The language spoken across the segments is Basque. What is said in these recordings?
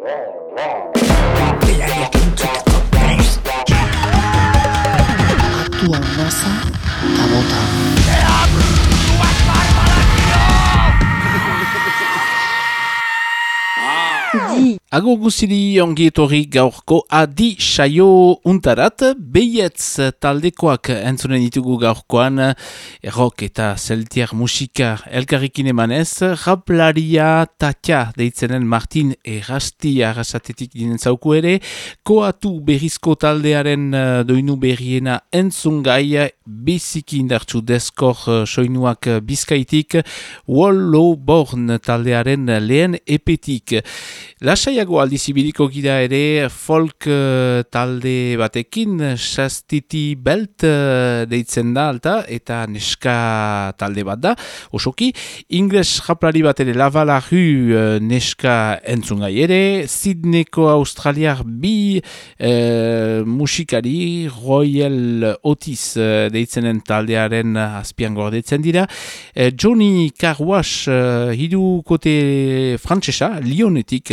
roar, roar. Ago guziri ongi gaurko adi saio untarat, behietz taldekoak entzunen ditugu gaurkoan, errok eta zeltiar musika elkarrikin emanez, raplaria tatia deitzenen Martin errasti arrasatetik dinen zauku ere, koatu berrizko taldearen eh, doinu berriena entzungai, biziki indartsu deskor eh, soinuak bizkaitik, Wallow Born taldearen lehen epetik. Lasai gehiago aldizibiliko gira ere folk uh, talde batekin, sastiti belt uh, deitzen da alta, eta neska talde bat da, osoki, ingles japlari bat ere lavala hu uh, neska entzungai ere, Sydneyko australiar bi uh, musikari Royal Otis uh, deitzenen taldearen azpian gordetzen dira, uh, Johnny Carwash uh, hidu kote frantsesa, Lionetik,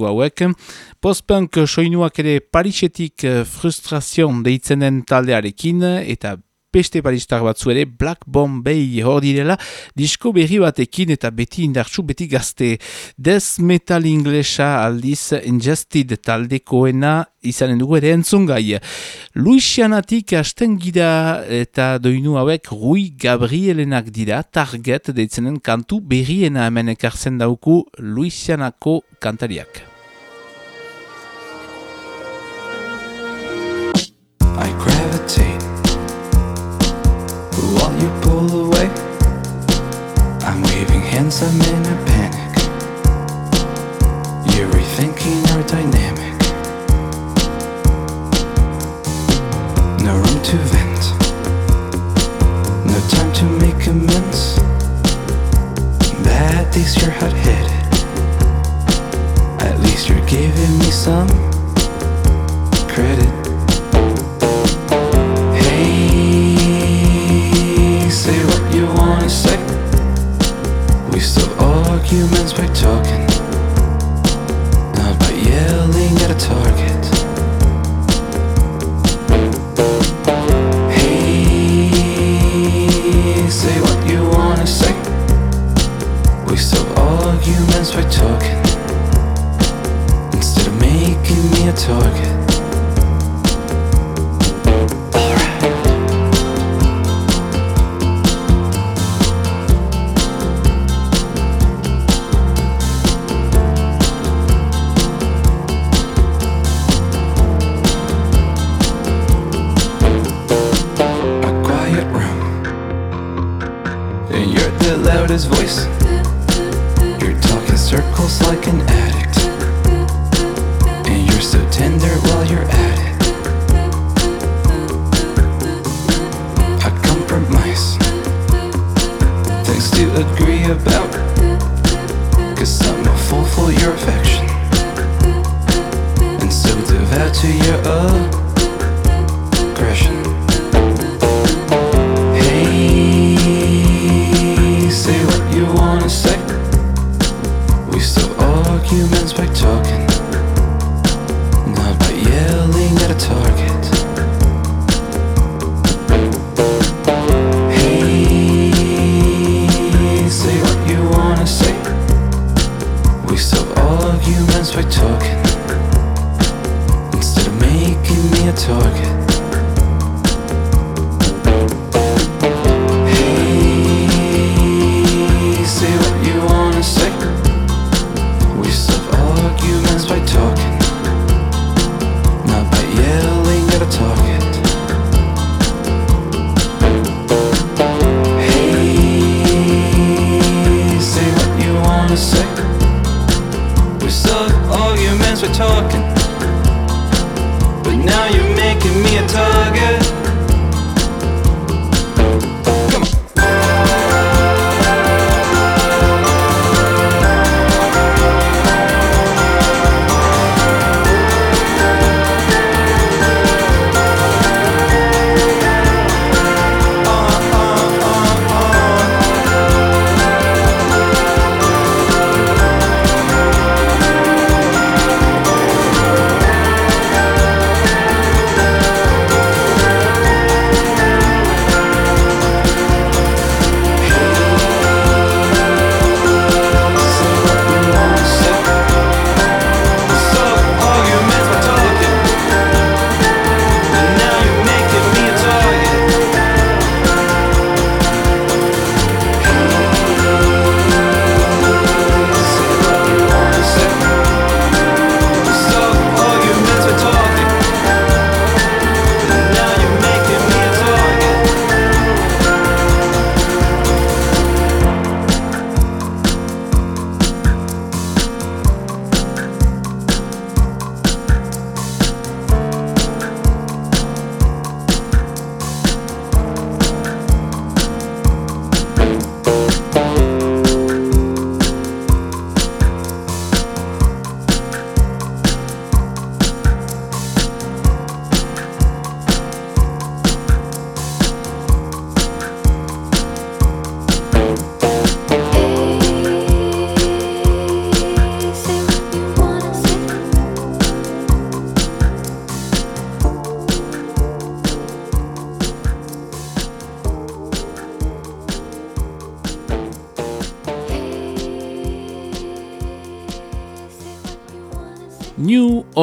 luzauski hauek. Postpunk soinuak ere Parisetik eh, frustrazion deitzenen taldearekin eta peste paristar batzu ere Black Bombay hor direla disko berri batekin eta beti indartsu beti gazte Death Metal Inglesa aldiz Ingested taldekoena izanen dugu ere entzungai. Luisianatik hasten gira eta doinu hauek Rui Gabrielenak dira target deitzenen kantu berriena hemen ekartzen dauku Luisianako kantariak. I gravitate while you pull away. I'm waving hands, I'm in a panic. You're rethinking our dynamic. No room to vent,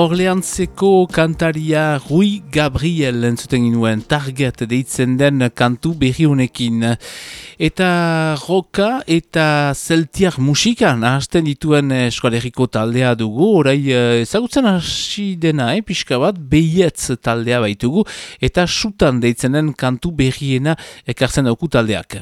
New Orleanseko kantaria Rui Gabriel entzuten ginuen target deitzen den kantu berriunekin. Eta roka eta zeltiak musika nahazten dituen eskoaleriko taldea dugu, orai eh, ezagutzen hasi dena, eh, pixka bat, behietz taldea baitugu, eta sutan deitzen den kantu berriena ekartzen dauku taldeak.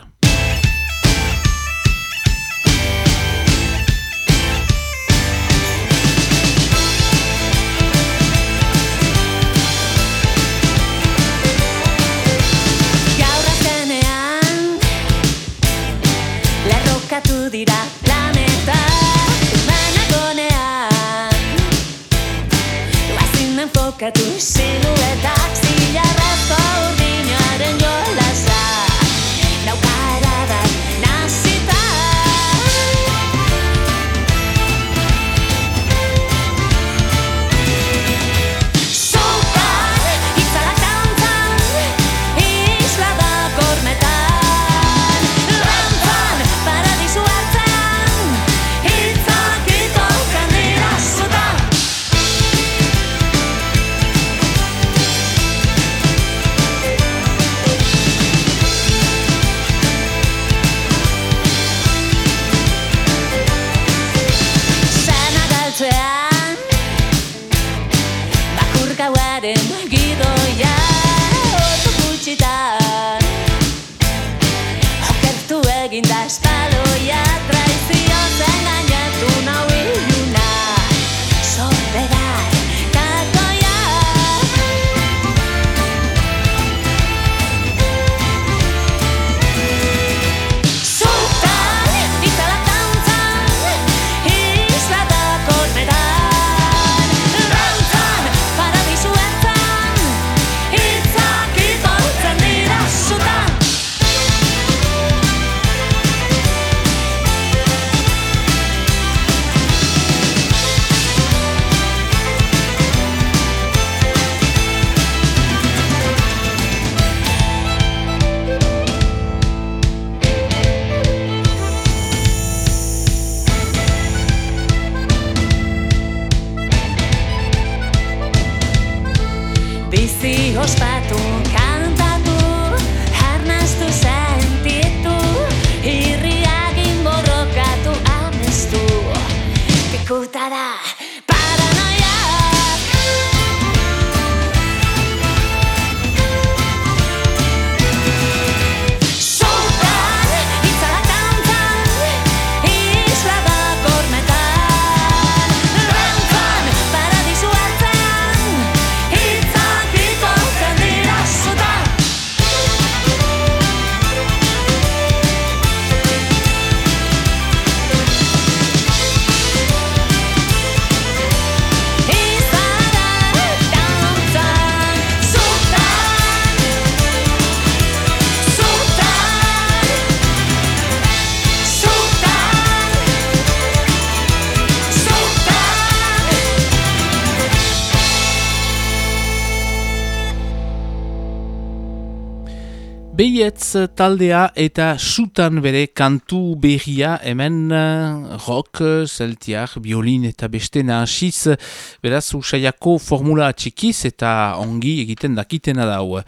Beietz taldea eta sutan bere kantu berria hemen eh, rock, zeltiak, biolin eta beste nahasiz beraz usaiako formula txikiz eta ongi egiten dakitena dau.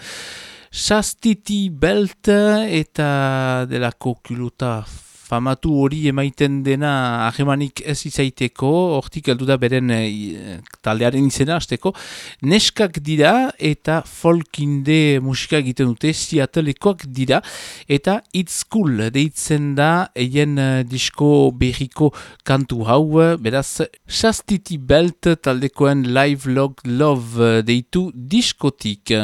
Chastity Belt eta delako kilota famatu hori emaiten dena ahemanik ez izaiteko, hortik heldu da beren eh, taldearen izena hasteko, neskak dira eta folkinde musika egiten dute, Seattleekoak dira, eta It's Cool deitzen da eien eh, disko berriko kantu hau, beraz Chastity Belt taldekoen Live Log Love deitu diskotik.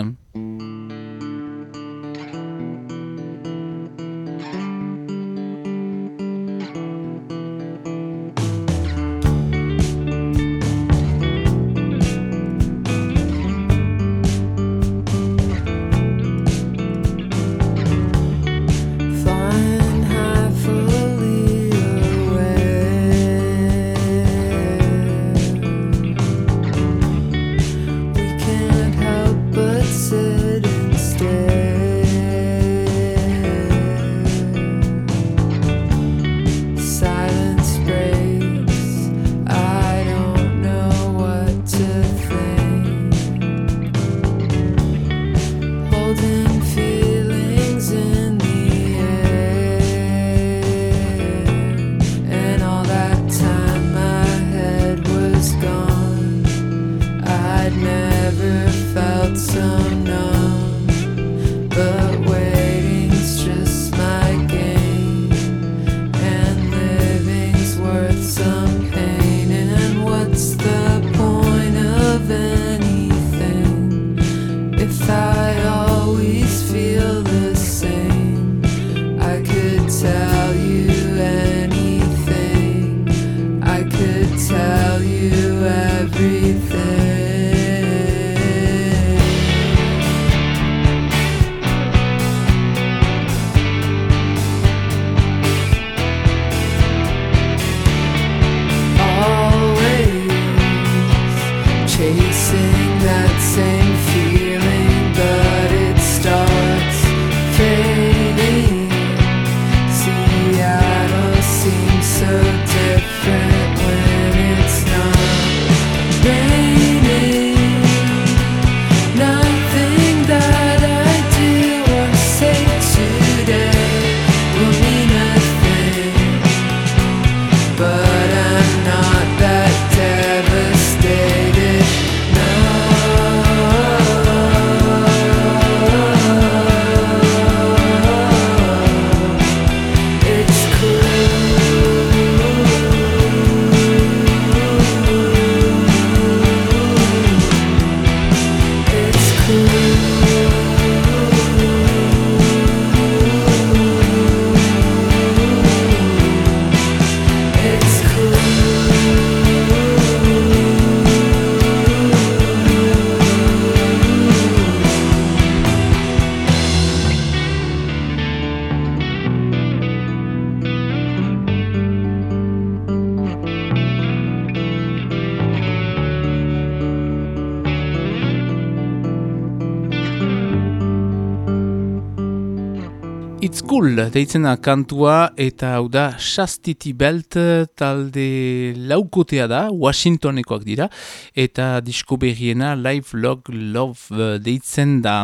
Deitzena kantua eta hau da Chastity Belt talde laukotea da, Washingtonekoak dira, eta disko berriena Live Log Love deitzen da.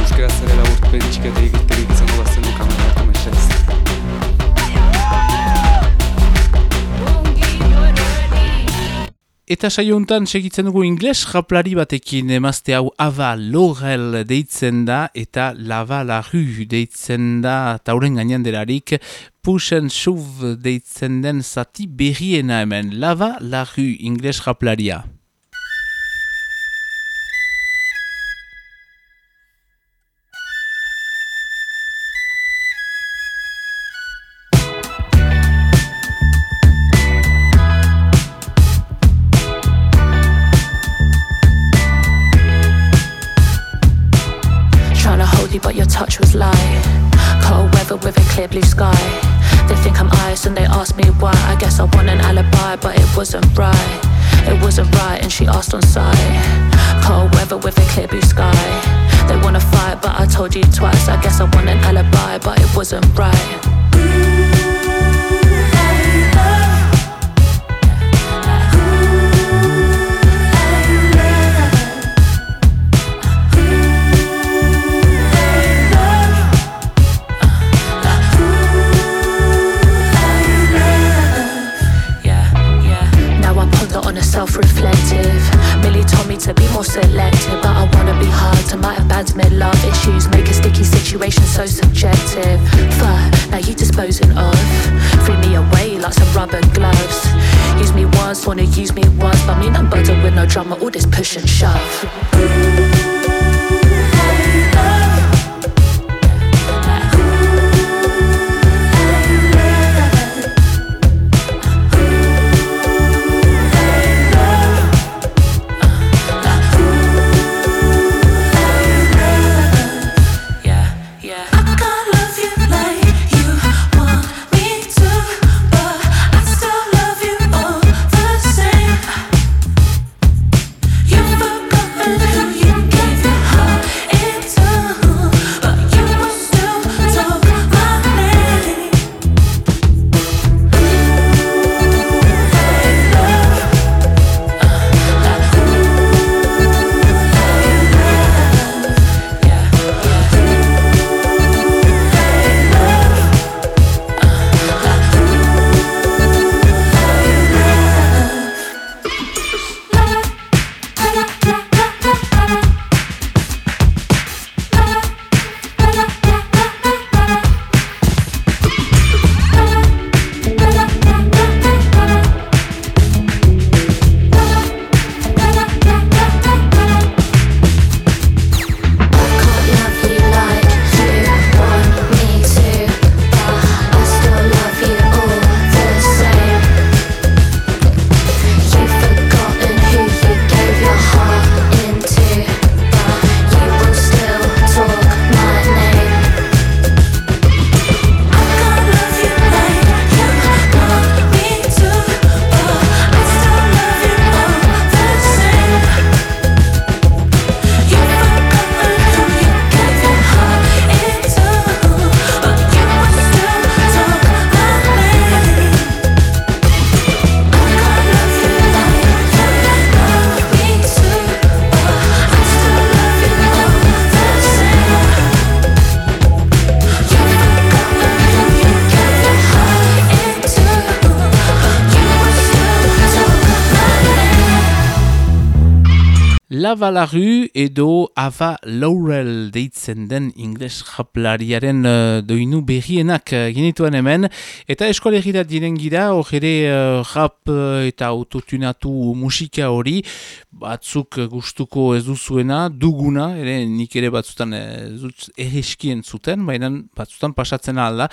Euskara zare laburpen txikete egiterik izango bazen du Eta saio segitzen dugu ingles raplari batekin emazte hau Ava Laurel deitzen da eta Lava la Rue deitzen da tauren gainean delarik Push and Shove deitzen den zati berriena hemen Lava la Rue ingles raplaria. Ice and they ask me why. I guess I want an alibi, but it wasn't right. It wasn't right, and she asked on sight. Cold weather with a clear blue sky. They wanna fight, but I told you twice. I guess I want an alibi, but it wasn't right. Situation so subjective. Fuck, now you disposing of. Free me away like some rubber gloves. Use me once, wanna use me once, but me I'm butter with no drama. All this push and shove. Lava la rue edo Ava Laurel deitzen den ingles japlariaren uh, doinu berrienak uh, genituen hemen. Eta eskolegira diren gira, hor ere uh, rap eta autotunatu musika hori, batzuk gustuko ez duzuena, duguna, ere nik ere batzutan erreskien zuten, baina batzutan pasatzen alda.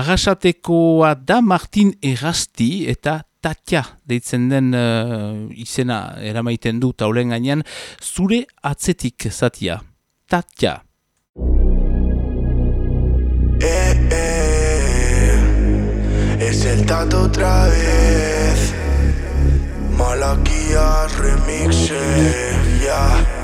Arrasatekoa da Martin Errasti eta Tatia deitzen den uh, izena eramaiten du taulen gainean zure atzetik zatia. Tatia. Eh, eh, es el tato otra vez. Malaquías remix, eh,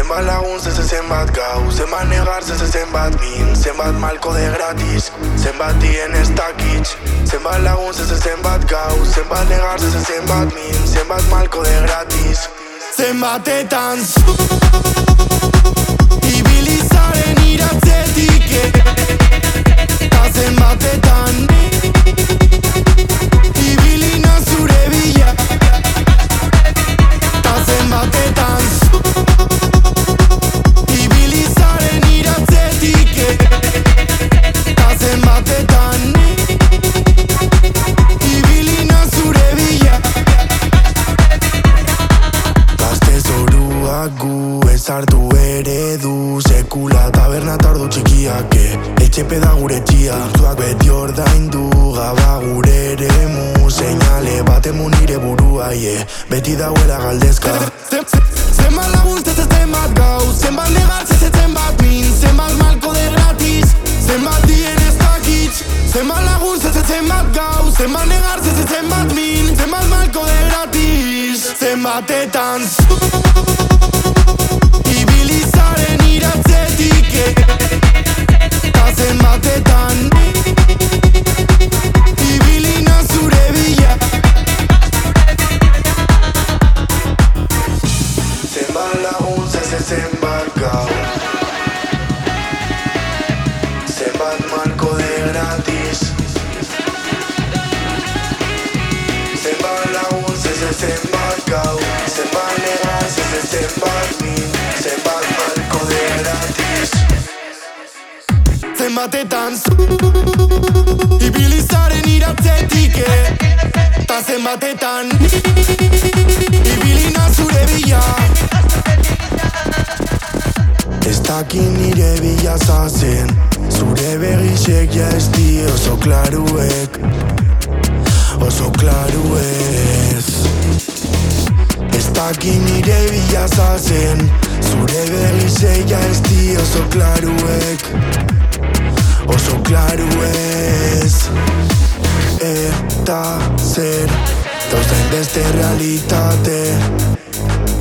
ya. Zenbat lagun ze zenbat gau Zenbat negar ze zenbat min Zenbat malko de gratis Zenbat dien ez dakitz Zenbat lagun ze zenbat gau Zenbat negar ze zenbat min Zenbat malko de gratis Zenbatetan Ibilizaren iratzetik Ta zenbatetan Etxepe da gure txia Zuak beti ordaindu gaba gure eremu. Seinale batemu nire burua yeah. Beti dauela galdezka. Zenbat lagun ez zenbat gau. Zenbat negat ez zenbat min. Zenbat malko de gratis. Zenbat dien ez dakitz Zenbat lagun ez zenbat gau. Zenbat negar ez zenbat min. Zenbat malko de gratis. Zenbatetan. Ibilizaren iratzetik Ta zenbatetan Ibilina Ta zenbatetan Ibilina zure bila. Ez dakin nire bila zazen. Zure begisek ja ez di oso klaruek. Oso klaru ez Ez dakin nire bila zazen. Zure begisek ja ez di oso klaruek. Oso klaru ez Eta zer Dauzen beste realitate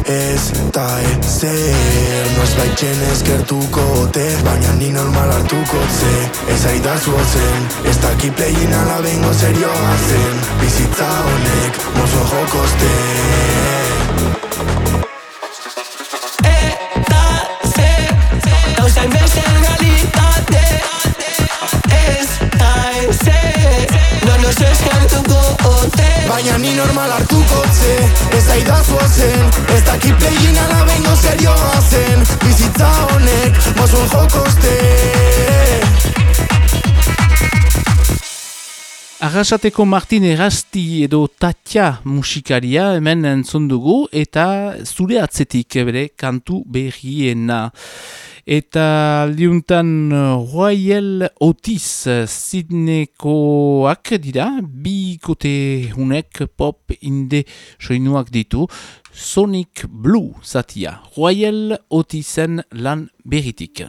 Ez da ezer Noz baitxen eskertuko ote Baina ni normal hartuko ze Ez aidazu ozen Ez daki plegin ala bengo serioa zen Bizitza honek Mozo jokoste Baina ni normal hartuko ze Ez aidazu ozen Ez daki plegin ala bengo serioa zen. Bizitza honek Mozo jokoste. Arrasateko Martin Erasti edo Tatia musikaria hemen entzun dugu eta zure atzetik bere kantu berriena. Eta liuntan Royal Otis Sidnekoak dira, bi kote hunek pop inde soinuak ditu, Sonic Blue zatia, Royal Otisen lan berritik.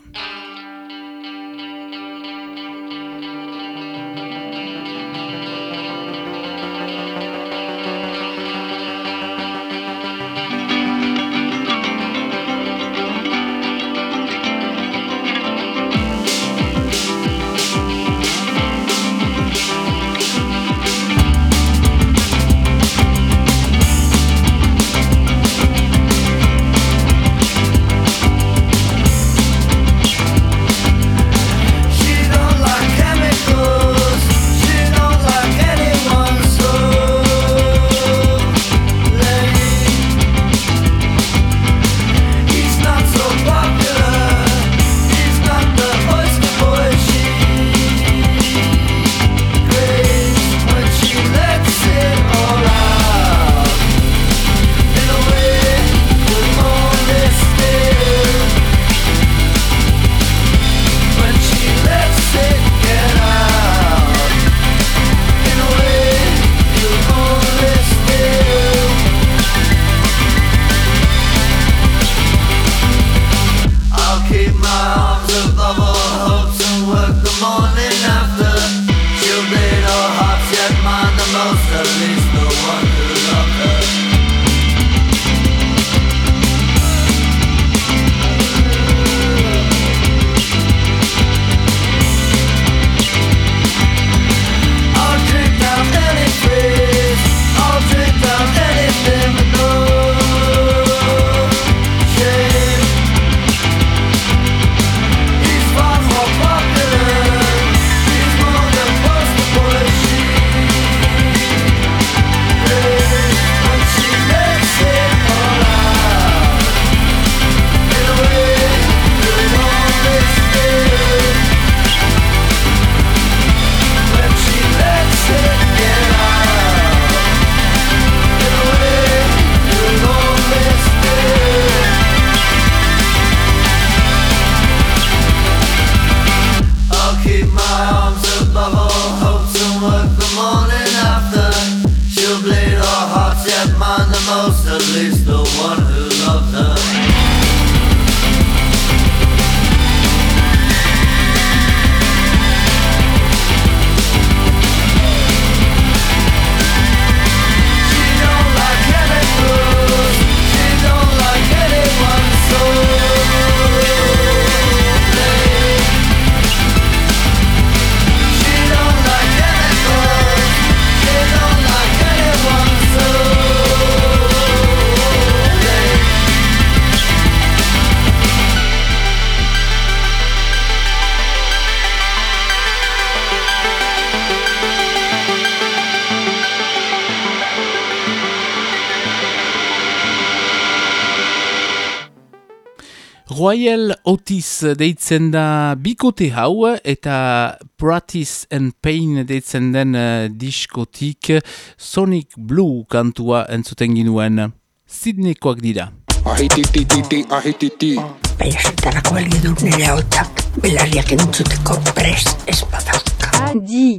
Royal Otis deitzen da bikote hau eta Practice and Pain deitzen den uh, diskotik Sonic Blue kantua entzuten ginuen. Sidneykoak dira. Ahititititi, ahititi. Baina balio dut nire hautak, belarriak entzuteko prest ez badauka. Adi!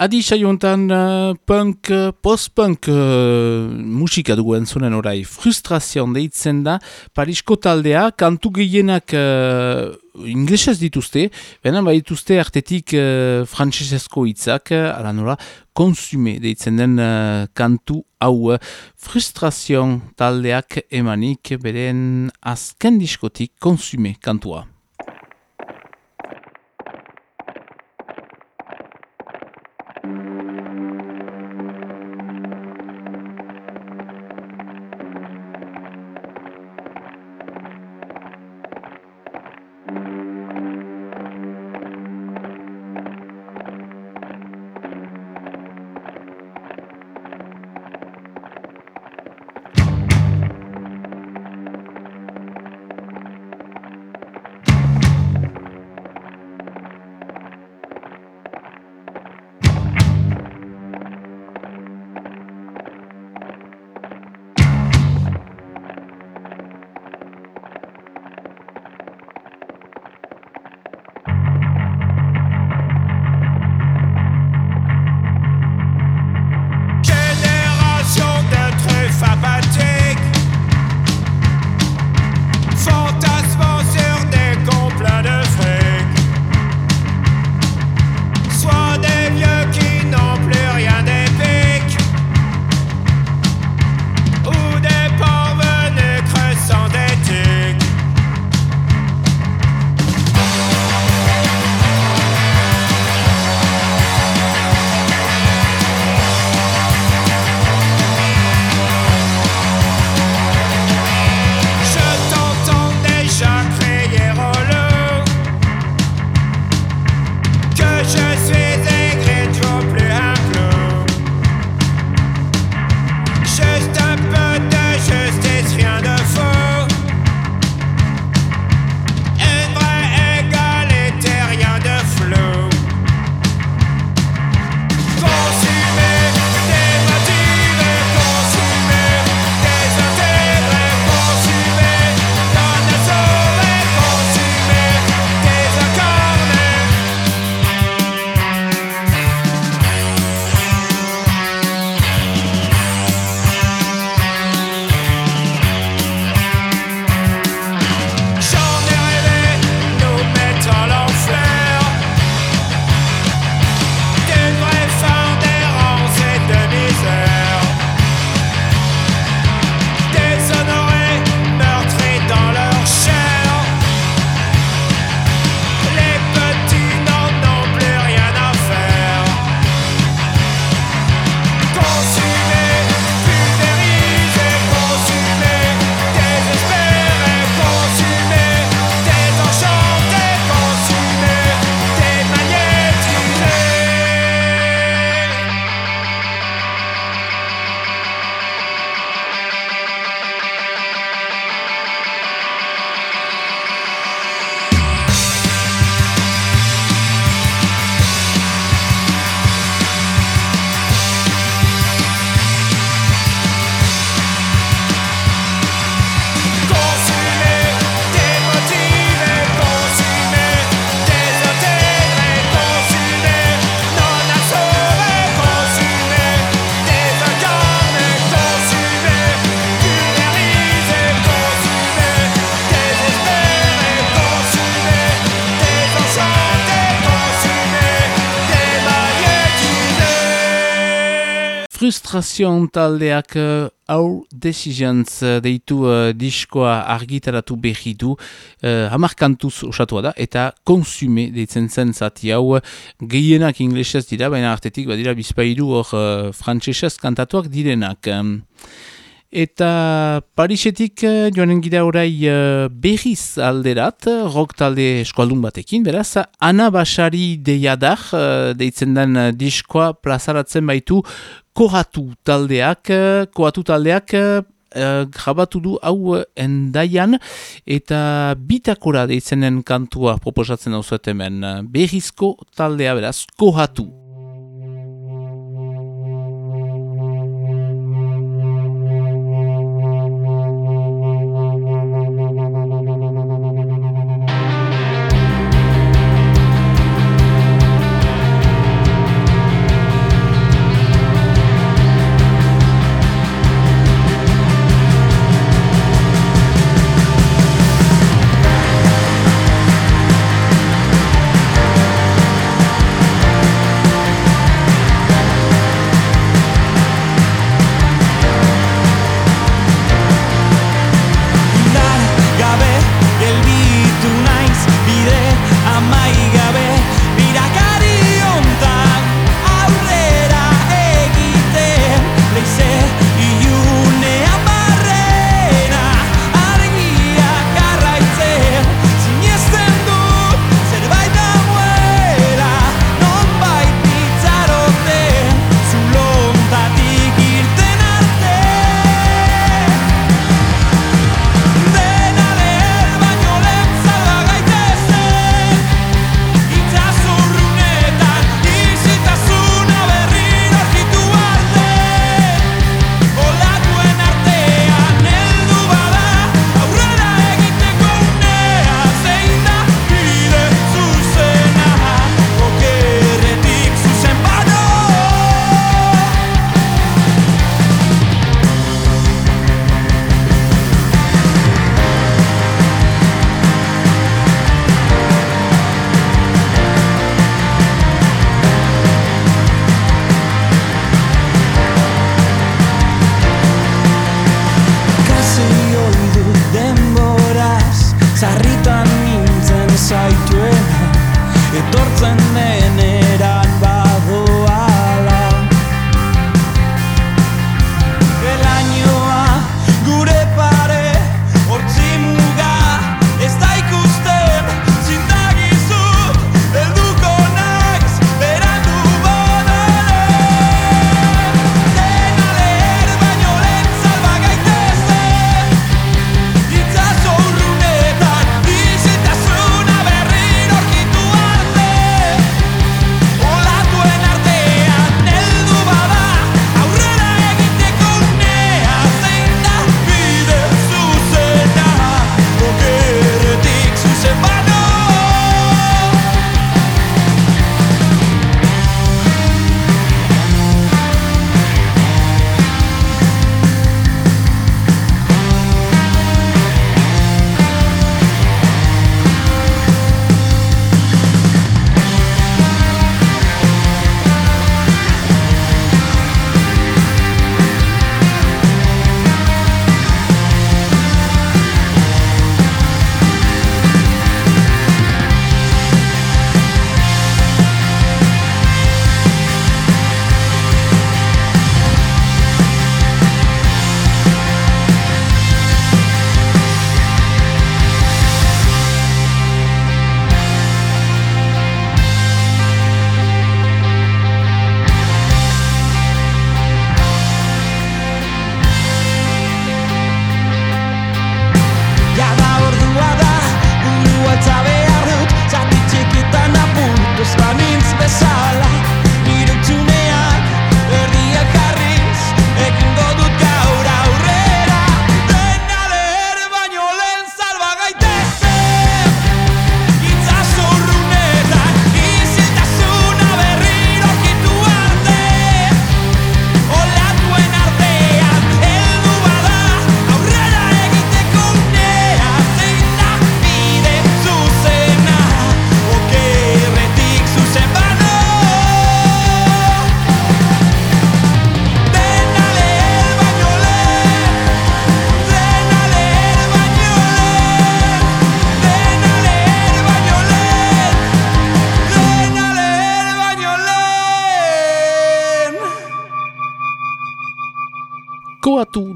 Adi saiontan uh, punk, uh, post-punk uh, musika dugu entzunen orai. Frustrazion deitzen da, Parisko taldea, kantu gehienak uh, inglesez dituzte, benen dituzte artetik uh, frantsesezko hitzak, uh, ala nola, konsume deitzen den uh, kantu hau. Frustrazion taldeak emanik beren azken diskotik konsume kantua. Frustrazioan taldeak Our Decisions uh, deitu uh, diskoa argitaratu berri du uh, hamarkantuz osatua da eta konsume deitzen zen zati hau gehienak inglesez dira, baina artetik badira bizpairu hor uh, frantsesez kantatuak direnak. Um, Eta Parisetik eh, joanen gira orai uh, berriz alderat, rock talde eskualdun batekin, beraz, Ana Basari deiadar, deitzen den diskoa plazaratzen baitu kohatu taldeak, kohatu taldeak uh, grabatu du hau endaian, eta bitakora deitzen den kantua proposatzen hau hemen berrizko taldea, beraz, kohatu.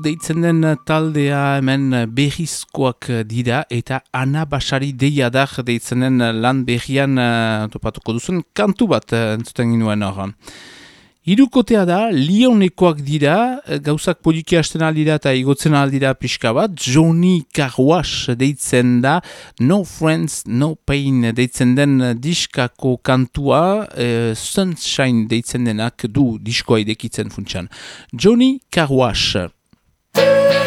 Deitzen den taldea hemen berrizkoak dira eta Ana Basari deiadar deitzen den lan berrian uh, topatuko duzun kantu bat uh, entzuten ginuen hor. Hirukotea da, lionekoak dira, gauzak poliki hasten aldira eta igotzen aldira pixka bat, Johnny Carwash deitzen da, No Friends, No Pain deitzen den diskako kantua, eh, Sunshine deitzen denak du diskoa idekitzen funtsan. Johnny Carwash. Sunshine,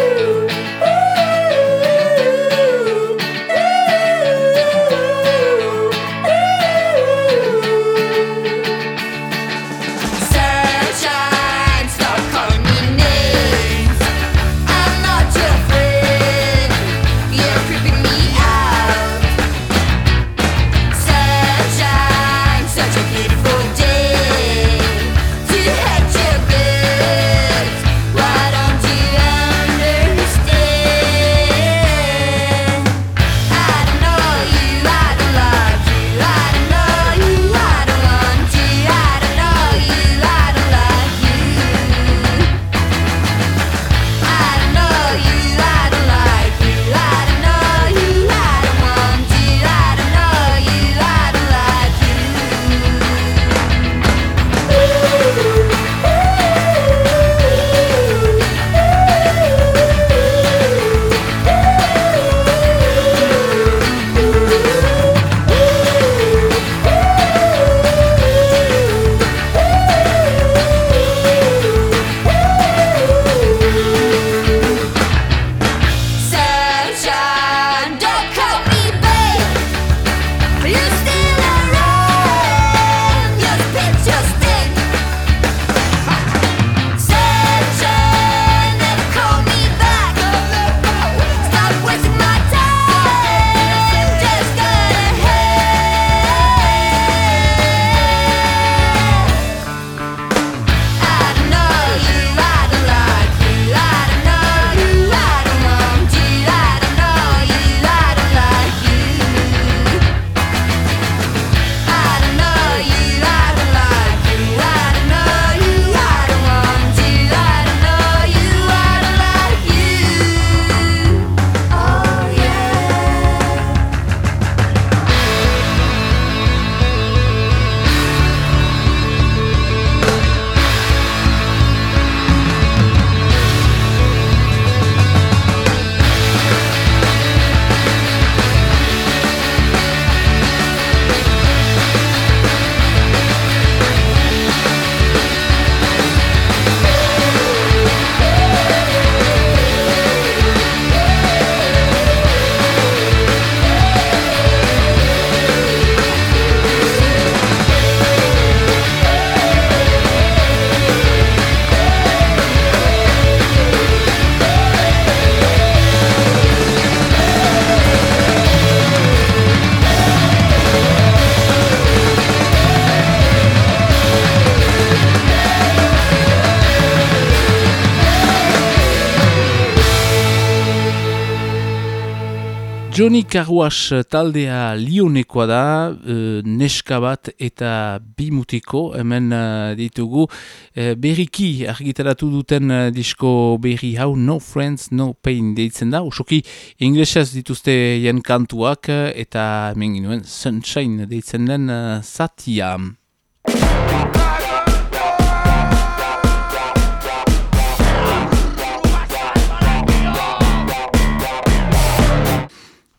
Johnny Carwash taldea lionekoa da, e, neska bat eta bimutiko, hemen eh, ditugu, e, berriki argitaratu duten eh, disko berri hau No Friends, No Pain deitzen da, usoki inglesez dituzte jen kantuak eta hemen ginuen Sunshine deitzen den uh, zatia.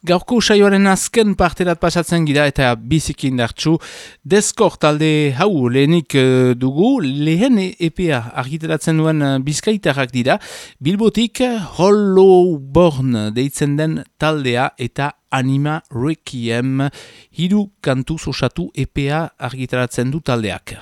Gaurko saioaren azken parterat pasatzen gira eta bizikin dartxu. Deskor talde hau lehenik eh, dugu, lehen EPA argitaratzen duen eh, bizkaitarrak dira. Bilbotik Hollow Born deitzen den taldea eta Anima Requiem hiru kantu osatu EPA argitaratzen du taldeak.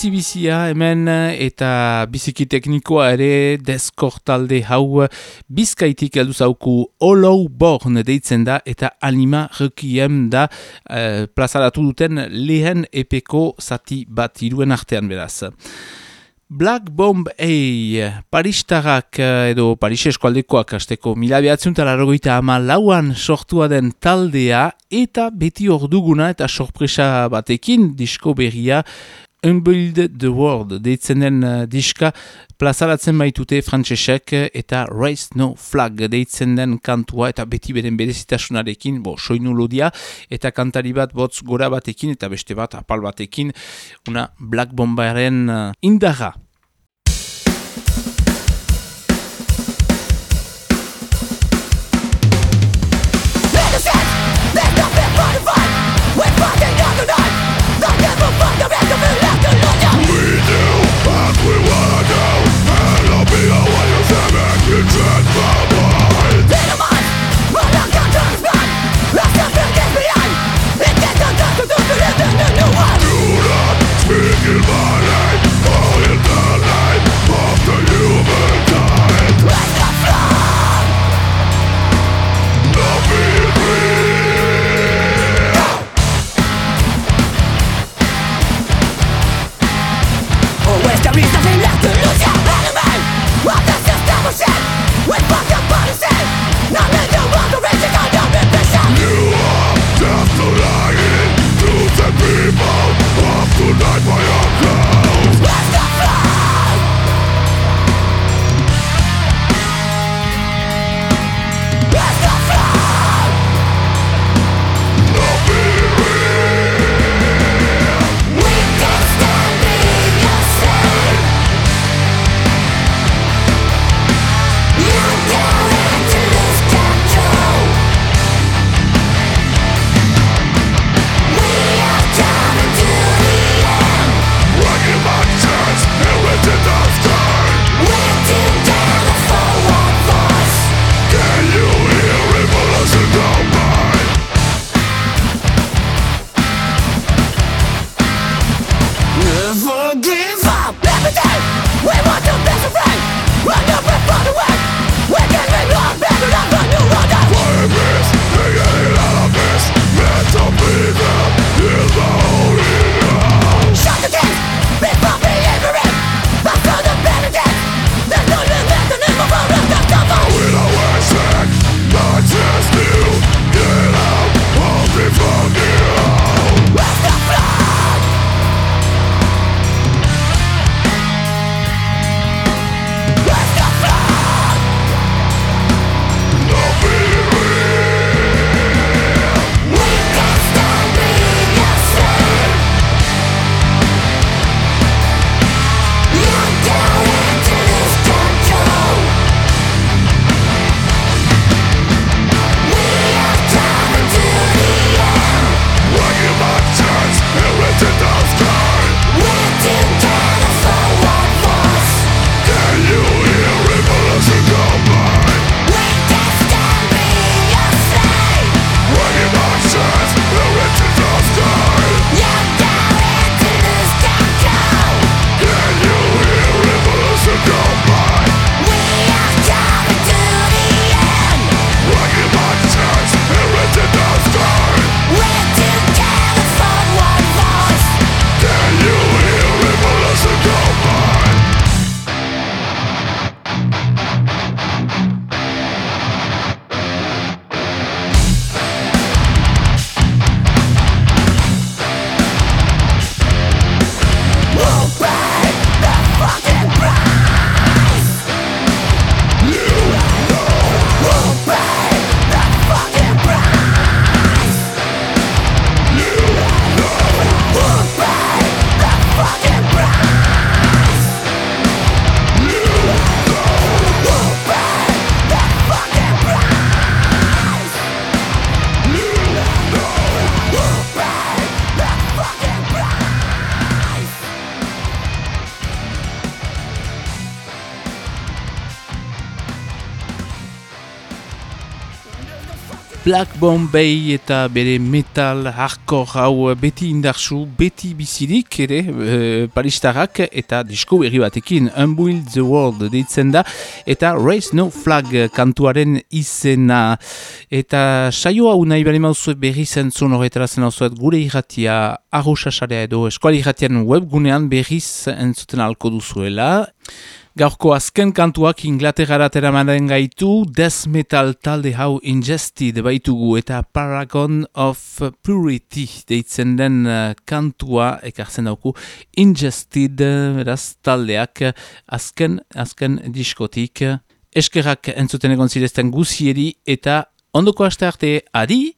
Bizi-bizia hemen eta biziki teknikoa ere deskor talde hau bizkaitik heldu zauku Hollow Born deitzen da eta anima rekiem da eh, plazaratu duten lehen epeko zati bat iruen artean beraz. Black Bomb A, Paristarrak eh, edo Paris eskualdekoak asteko mila behatziuntara ama lauan sortua den taldea eta beti orduguna eta sorpresa batekin disko berria Unbuild the World deitzen den uh, diska plazaratzen baitute frantsesek eta Raise No Flag deitzen den kantua eta beti beren berezitasunarekin, bo, soinu lodia eta kantari bat botz gora batekin eta beste bat apal batekin una Black Bombaren uh, indarra. Black Bombay eta bere metal hardcore hau beti indarsu, beti bizirik ere e, paristarrak eta disko berri batekin Unbuild the World deitzen da eta Raise No Flag kantuaren izena. Eta saio hau nahi bali mauzuet berri zentzun horretarazen hauzuet gure irratia arrosasarea edo eskuali irratian webgunean berriz entzuten alko duzuela Gaurko azken kantuak Inglaterra teramaren gaitu, Death Metal talde hau Ingested baitugu eta Paragon of Purity deitzen den uh, kantua ekartzen dauku Ingested beraz taldeak azken, azken diskotik. Eskerrak entzuten egon zirezten guzieri eta ondoko aste arte, adi!